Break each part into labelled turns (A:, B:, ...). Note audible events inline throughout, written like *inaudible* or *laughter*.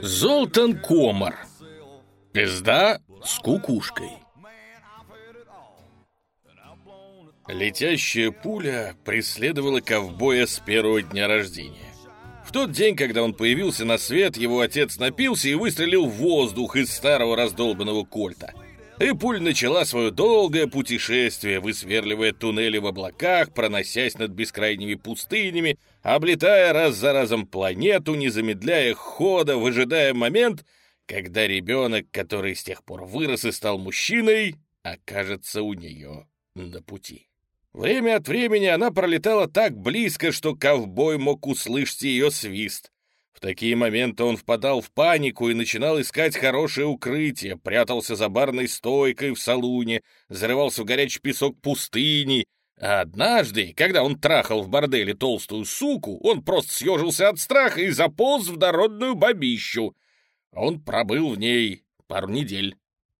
A: Золтан Комар. Пизда с кукушкой. Летящая пуля преследовала ковбоя с первого дня рождения. В тот день, когда он появился на свет, его отец напился и выстрелил в воздух из старого раздолбанного кольта. И пуль начала свое долгое путешествие, высверливая туннели в облаках, проносясь над бескрайними пустынями, облетая раз за разом планету, не замедляя хода, выжидая момент, когда ребенок, который с тех пор вырос и стал мужчиной, окажется у нее на пути. Время от времени она пролетала так близко, что ковбой мог услышать ее свист. Такие моменты он впадал в панику и начинал искать хорошее укрытие, прятался за барной стойкой в салуне, зарывался в горячий песок пустыни. А однажды, когда он трахал в борделе толстую суку, он просто съежился от страха и заполз в дородную бабищу. Он пробыл в ней пару недель.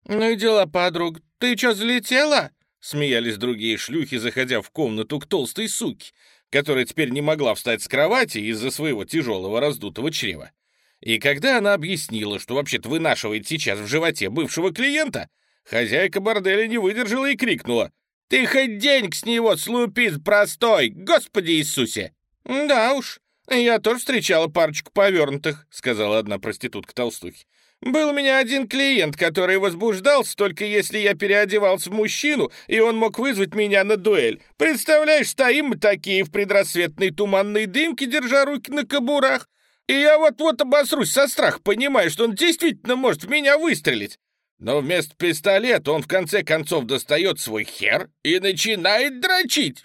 B: «Ну и дела, подруг. Ты что, залетела?» Смеялись другие шлюхи, заходя в комнату к толстой суке, которая теперь не могла встать с кровати из-за своего тяжелого раздутого чрева. И когда она объяснила, что вообще-то вынашивает сейчас в животе бывшего клиента, хозяйка борделя не выдержала и крикнула «Ты хоть денег с него слупит простой, Господи Иисусе!» «Да уж, я тоже встречала парочку повернутых», — сказала одна проститутка толстухи. Был у меня один клиент, который возбуждался только если я переодевался в мужчину, и он мог вызвать меня на дуэль. Представляешь, стоим мы такие в предрассветной туманной дымке, держа руки на кобурах, и я вот-вот обосрусь со страха, понимая, что он действительно может в меня выстрелить. Но вместо пистолета он в конце концов достает свой хер и начинает дрочить.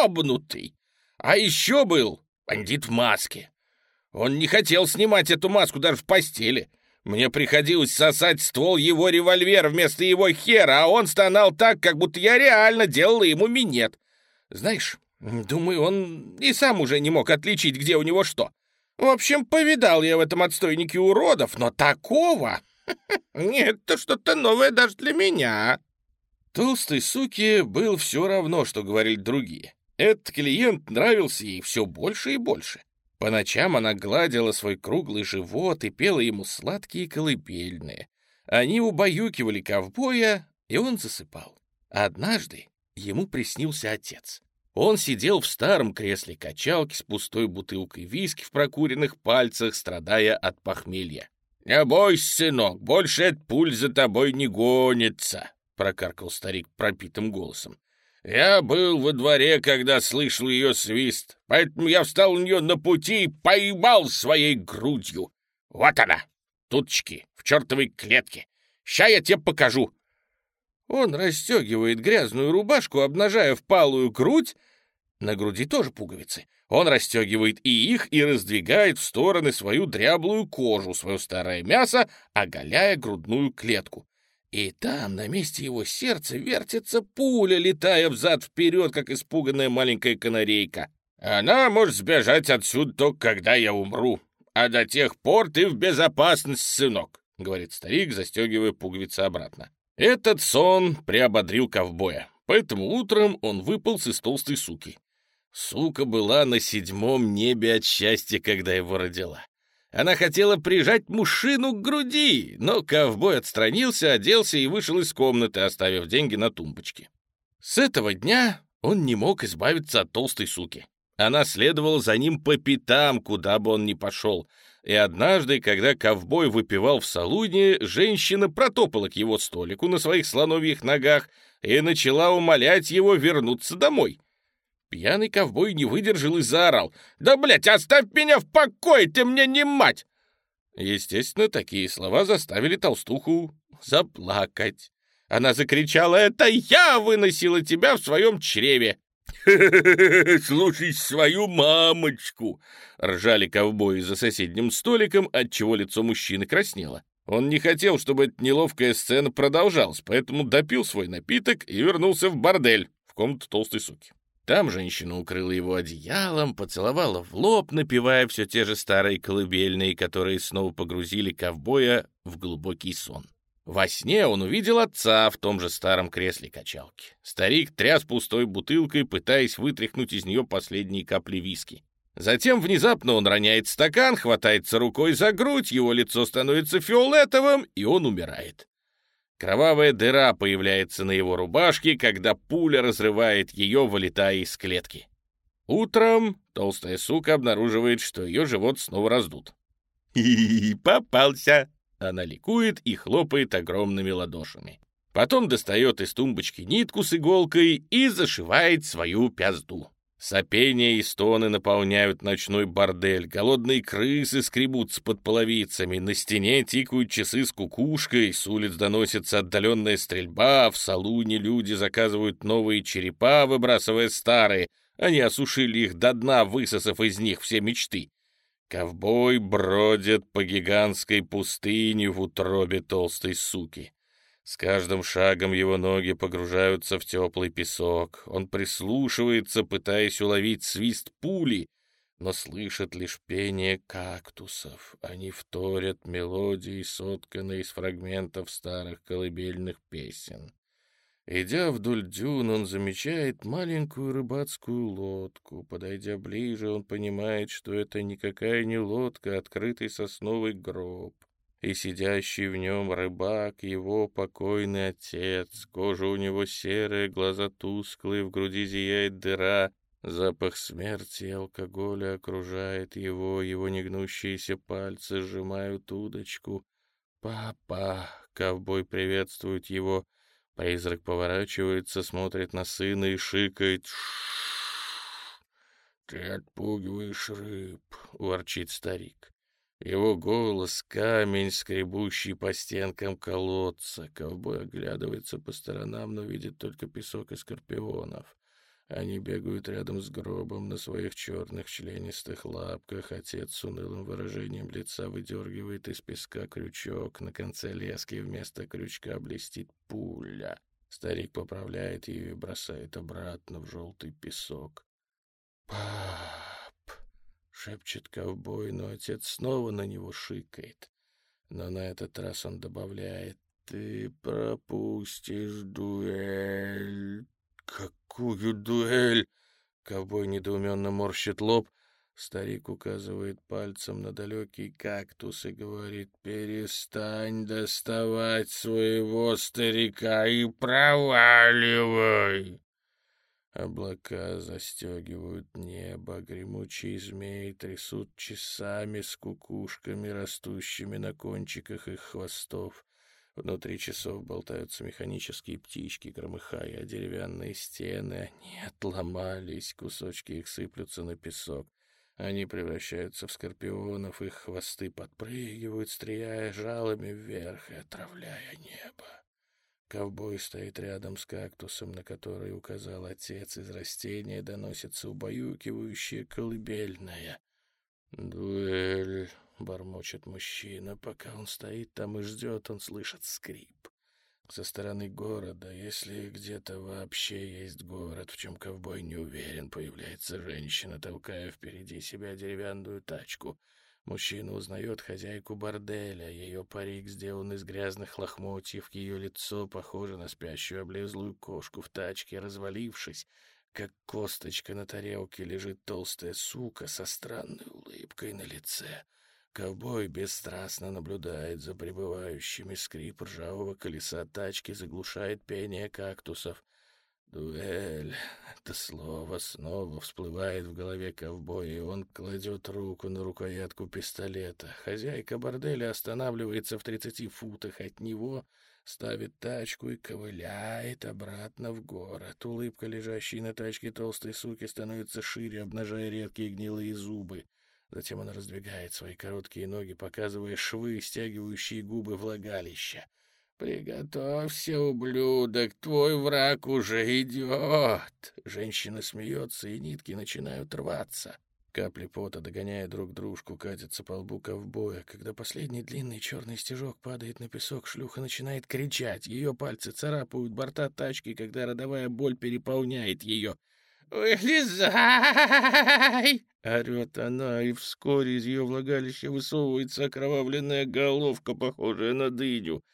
B: Ёбнутый! А еще был бандит в маске. Он не хотел снимать эту маску даже в постели. Мне приходилось сосать ствол его револьвера вместо его хера, а он стонал так, как будто я реально делал ему минет. Знаешь, думаю, он и сам уже не мог отличить, где у него что. В общем, повидал я в этом отстойнике уродов, но такого... *laughs* Нет, это что-то новое даже для меня.
A: Толстой суке был все равно, что говорили другие. Этот клиент нравился ей все больше и больше. По ночам она гладила свой круглый живот и пела ему сладкие колыбельные. Они убаюкивали ковбоя, и он засыпал. Однажды ему приснился отец. Он сидел в старом кресле качалки с пустой бутылкой виски в прокуренных пальцах, страдая от похмелья. «Не бойся, сынок, больше эта пуль за тобой не гонится», — прокаркал старик пропитым голосом. Я был во дворе, когда слышал ее свист, поэтому я встал у нее на пути и поймал своей грудью. Вот она, туточки, в чертовой клетке. Ща я тебе покажу. Он расстегивает грязную рубашку, обнажая впалую грудь. На груди тоже пуговицы. Он расстегивает и их, и раздвигает в стороны свою дряблую кожу, свое старое мясо, оголяя грудную клетку. И там, на месте его сердца, вертится пуля, летая взад-вперед, как испуганная маленькая канарейка. Она может сбежать отсюда только когда я умру. А до тех пор ты в безопасности, сынок, — говорит старик, застегивая пуговицы обратно. Этот сон приободрил ковбоя, поэтому утром он выполз из толстой суки. Сука была на седьмом небе от счастья, когда его родила. Она хотела прижать мужчину к груди, но ковбой отстранился, оделся и вышел из комнаты, оставив деньги на тумбочке. С этого дня он не мог избавиться от толстой суки. Она следовала за ним по пятам, куда бы он ни пошел. И однажды, когда ковбой выпивал в салуне, женщина протопала к его столику на своих слоновьих ногах и начала умолять его вернуться домой. Пьяный ковбой не выдержал и заорал. «Да, блядь, оставь меня в покое, ты мне не мать!» Естественно, такие слова заставили толстуху заплакать. Она закричала, «Это я выносила тебя в своем чреве!» «Слушай свою мамочку!» — ржали ковбои за соседним столиком, отчего лицо мужчины краснело. Он не хотел, чтобы эта неловкая сцена продолжалась, поэтому допил свой напиток и вернулся в бордель, в комнату толстой суки. Там женщина укрыла его одеялом, поцеловала в лоб, напевая все те же старые колыбельные, которые снова погрузили ковбоя в глубокий сон. Во сне он увидел отца в том же старом кресле качалки. Старик тряс пустой бутылкой, пытаясь вытряхнуть из нее последние капли виски. Затем внезапно он роняет стакан, хватается рукой за грудь, его лицо становится фиолетовым, и он умирает. Кровавая дыра появляется на его рубашке, когда пуля разрывает ее, вылетая из клетки. Утром толстая сука обнаруживает, что ее живот снова раздут. «Хи-хи, попался!» Она ликует и хлопает огромными ладошами. Потом достает из тумбочки нитку с иголкой и зашивает свою пязду. Сопения и стоны наполняют ночной бордель, голодные крысы скребутся под половицами, на стене тикают часы с кукушкой, с улиц доносится отдаленная стрельба, в салуне люди заказывают новые черепа, выбрасывая старые, они осушили их до дна, высосав из них все мечты. Ковбой бродит по гигантской пустыне в утробе толстой суки. С каждым шагом его ноги погружаются в теплый песок. Он прислушивается, пытаясь уловить свист пули, но слышит лишь пение кактусов. Они вторят мелодии, сотканные из фрагментов старых колыбельных песен. Идя вдоль дюн, он замечает маленькую рыбацкую лодку. Подойдя ближе, он понимает, что это никакая не лодка, а открытый сосновый гроб и сидящий в нем рыбак, его покойный отец. Кожа у него серая, глаза тусклые, в груди зияет дыра. Запах смерти и алкоголя окружает его, его негнущиеся пальцы сжимают удочку. «Папа!» — ковбой приветствует его. Призрак поворачивается, смотрит на сына и шикает. «Ты отпугиваешь рыб!» — ворчит старик. Его голос — камень, скребущий по стенкам колодца. Ковбой оглядывается по сторонам, но видит только песок и скорпионов. Они бегают рядом с гробом на своих черных членистых лапках. Отец с унылым выражением лица выдергивает из песка крючок. На конце лески вместо крючка блестит пуля. Старик поправляет ее и бросает обратно в желтый песок. Пах! Шепчет ковбой, но отец снова на него шикает. Но на этот раз он добавляет «Ты пропустишь дуэль». «Какую дуэль?» Ковбой недоуменно морщит лоб. Старик указывает пальцем на далекий кактус и говорит «Перестань доставать своего старика и проваливай!» Облака застегивают небо, гремучие змеи трясут часами с кукушками, растущими на кончиках их хвостов. Внутри часов болтаются механические птички, громыхая о деревянные стены. Они отломались, кусочки их сыплются на песок. Они превращаются в скорпионов, их хвосты подпрыгивают, стреляя жалами вверх и отравляя небо. Ковбой стоит рядом с кактусом, на который указал отец. Из растения доносится убаюкивающая колыбельная. «Дуэль», — бормочет мужчина. Пока он стоит там и ждет, он слышит скрип. Со стороны города, если где-то вообще есть город, в чем ковбой не уверен, появляется женщина, толкая впереди себя деревянную тачку — Мужчина узнает хозяйку борделя. Ее парик сделан из грязных лохмотьев, ее лицо похоже на спящую облезлую кошку в тачке, развалившись. Как косточка на тарелке лежит толстая сука со странной улыбкой на лице. Ковбой бесстрастно наблюдает за прибывающими. Скрип ржавого колеса тачки заглушает пение кактусов. Дуэль. Это слово снова всплывает в голове ковбоя, и он кладет руку на рукоятку пистолета. Хозяйка борделя останавливается в тридцати футах от него, ставит тачку и ковыляет обратно в город. Улыбка, лежащей на тачке толстой суки, становится шире, обнажая редкие гнилые зубы. Затем она раздвигает свои короткие ноги, показывая швы, стягивающие губы влагалища. «Приготовься, ублюдок, твой враг уже идет!» Женщина смеется, и нитки начинают рваться. Капли пота, догоняя друг дружку, катятся по лбу ковбоя. Когда последний длинный черный стежок падает на песок, шлюха начинает кричать. Ее пальцы царапают борта тачки, когда родовая боль переполняет ее. «Вылезай!» — орет она, и вскоре из ее влагалища высовывается окровавленная головка, похожая на дыню.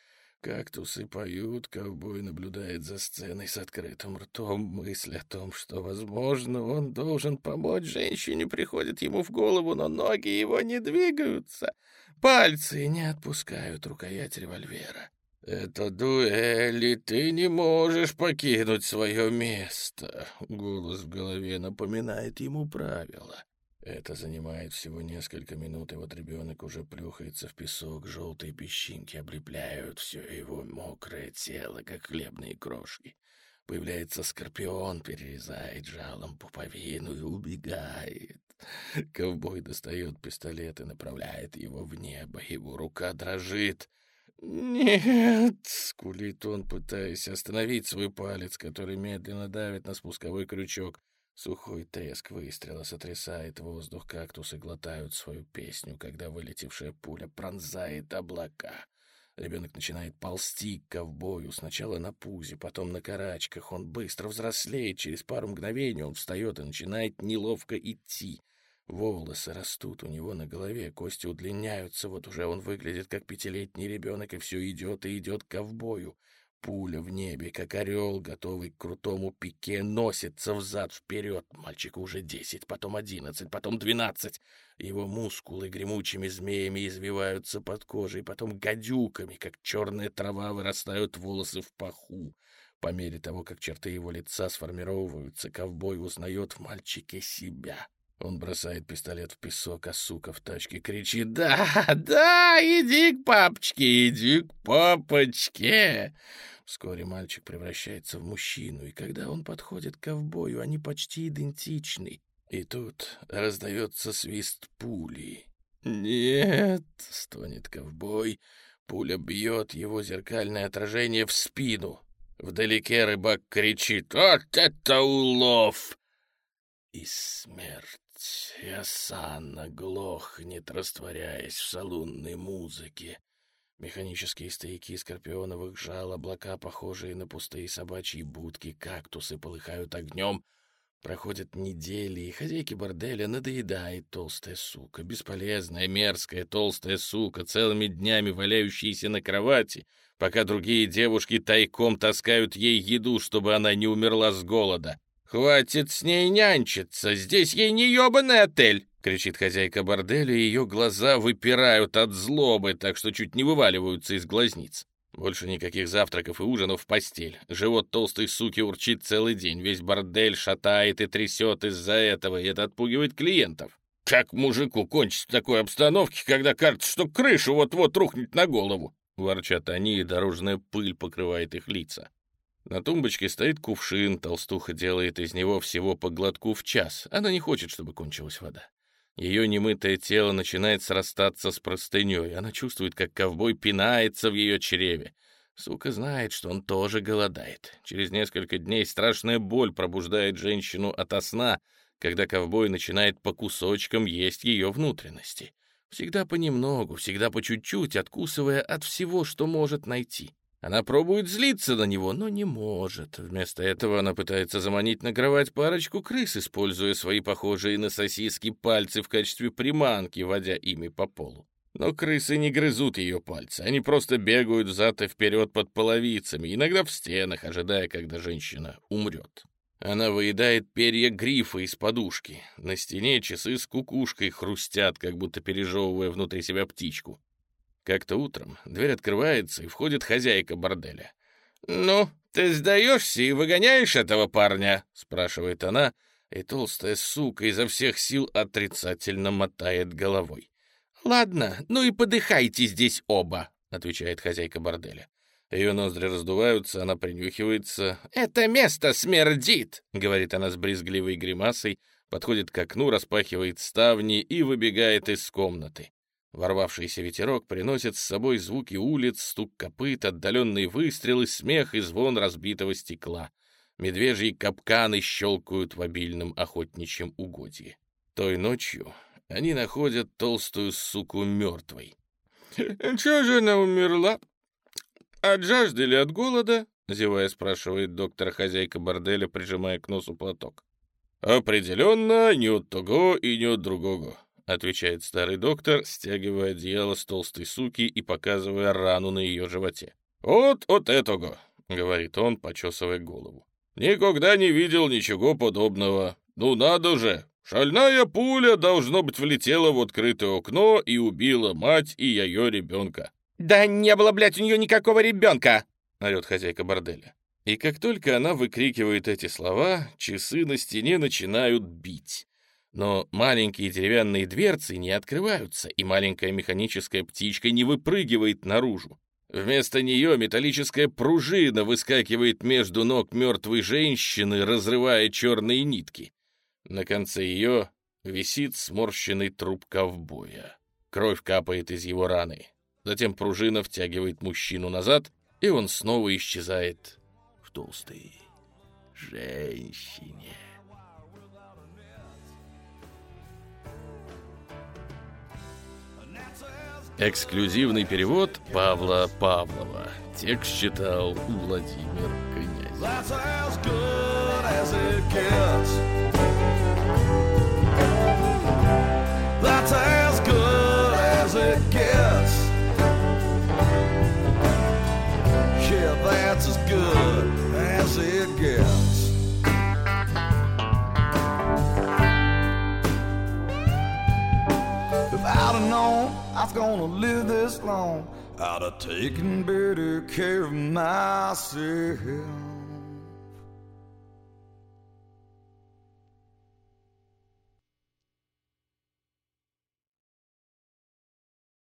A: Кактусы поют, ковбой наблюдает за сценой с открытым ртом. Мысль о том, что, возможно, он должен помочь женщине, приходит ему в голову, но ноги его не двигаются. Пальцы не отпускают рукоять револьвера. «Это дуэль, и ты не можешь покинуть свое место», — голос в голове напоминает ему правила. Это занимает всего несколько минут, и вот ребенок уже плюхается в песок, желтые песчинки облепляют все его мокрое тело, как хлебные крошки. Появляется скорпион, перерезает жалом пуповину и убегает. Ковбой достает пистолет и направляет его в небо. Его рука дрожит. «Нет!» — скулит он, пытаясь остановить свой палец, который медленно давит на спусковой крючок. Сухой треск выстрела сотрясает воздух, кактусы глотают свою песню, когда вылетевшая пуля пронзает облака. Ребенок начинает ползти к ковбою, сначала на пузе, потом на карачках. Он быстро взрослеет, через пару мгновений он встает и начинает неловко идти. Волосы растут у него на голове, кости удлиняются, вот уже он выглядит как пятилетний ребенок, и все идет и идет к ковбою. Пуля в небе, как орел, готовый к крутому пике, носится взад-вперед. Мальчику уже десять, потом одиннадцать, потом двенадцать. Его мускулы гремучими змеями извиваются под кожей, потом гадюками, как черная трава, вырастают волосы в паху. По мере того, как черты его лица сформировываются, ковбой узнает в мальчике себя. Он бросает пистолет в песок, а сука в тачке кричит «Да, да, иди к папочке, иди к папочке!» Вскоре мальчик превращается в мужчину, и когда он подходит к ковбою, они почти идентичны. И тут раздается свист пули. «Нет!» — стонет ковбой. Пуля бьет его зеркальное отражение в спину. Вдалеке рыбак кричит «Вот это улов!» И смерть. И осанна глохнет, растворяясь в салунной музыке. Механические стояки скорпионовых жал, облака, похожие на пустые собачьи будки, кактусы полыхают огнем. Проходят недели, и хозяйке борделя надоедает толстая сука, бесполезная, мерзкая толстая сука, целыми днями валяющаяся на кровати, пока другие девушки тайком таскают ей еду, чтобы она не умерла с голода. «Хватит с ней нянчиться, здесь ей не ебаный отель!» — кричит хозяйка борделя, и ее глаза выпирают от злобы, так что чуть не вываливаются из глазниц. Больше никаких завтраков и ужинов в постель. Живот толстой суки урчит целый день, весь бордель шатает и трясет из-за этого, и это отпугивает клиентов. Как мужику кончить в такой обстановке, когда кажется, что крыша вот-вот рухнет на голову? Ворчат они, и дорожная пыль покрывает их лица. На тумбочке стоит кувшин, толстуха делает из него всего по глотку в час. Она не хочет, чтобы кончилась вода. Ее немытое тело начинает срастаться с простыней. Она чувствует, как ковбой пинается в ее чреве. Сука знает, что он тоже голодает. Через несколько дней страшная боль пробуждает женщину ото сна, когда ковбой начинает по кусочкам есть ее внутренности. Всегда понемногу, всегда по чуть-чуть, откусывая от всего, что может найти. Она пробует злиться на него, но не может. Вместо этого она пытается заманить на кровать парочку крыс, используя свои похожие на сосиски пальцы в качестве приманки, водя ими по полу. Но крысы не грызут ее пальцы, они просто бегают взад и вперед под половицами, иногда в стенах, ожидая, когда женщина умрет. Она выедает перья грифа из подушки. На стене часы с кукушкой хрустят, как будто пережевывая внутри себя птичку. Как-то утром дверь открывается, и входит хозяйка борделя. «Ну, ты сдаешься и выгоняешь этого парня?» — спрашивает она, и толстая сука изо всех сил отрицательно мотает головой. «Ладно, ну и подыхайте здесь оба», — отвечает хозяйка борделя. Ее ноздри раздуваются, она принюхивается. «Это место смердит!» — говорит она с брезгливой гримасой, подходит к окну, распахивает ставни и выбегает из комнаты. Ворвавшийся ветерок приносит с собой звуки улиц, стук копыт, отдаленные выстрелы, смех и звон разбитого стекла. Медвежьи капканы щелкают в обильном охотничьем угодье. Той ночью они находят толстую суку мертвой. «Чего же она умерла? От жажды или от голода?» — зевая спрашивает доктор хозяйка борделя, прижимая к носу платок. «Определенно, ни от того и ни от другого отвечает старый доктор, стягивая одеяло с толстой суки и показывая рану на ее животе. «Вот от этого», — говорит он, почесывая голову. «Никогда не видел ничего подобного. Ну надо же! Шальная пуля, должно быть, влетела в открытое окно и убила мать и ее ребенка».
B: «Да не было, блядь, у нее никакого ребенка!»
A: — орет хозяйка борделя. И как только она выкрикивает эти слова, часы на стене начинают бить. Но маленькие деревянные дверцы не открываются, и маленькая механическая птичка не выпрыгивает наружу. Вместо нее металлическая пружина выскакивает между ног мертвой женщины, разрывая черные нитки. На конце ее висит сморщенный труп ковбоя. Кровь капает из его раны. Затем пружина втягивает мужчину назад, и он снова исчезает в толстой женщине. Эксклюзивный перевод Павла Павлова. Текст читал Владимир Князь. I was gonna live this long, I'd have taken better care of myself.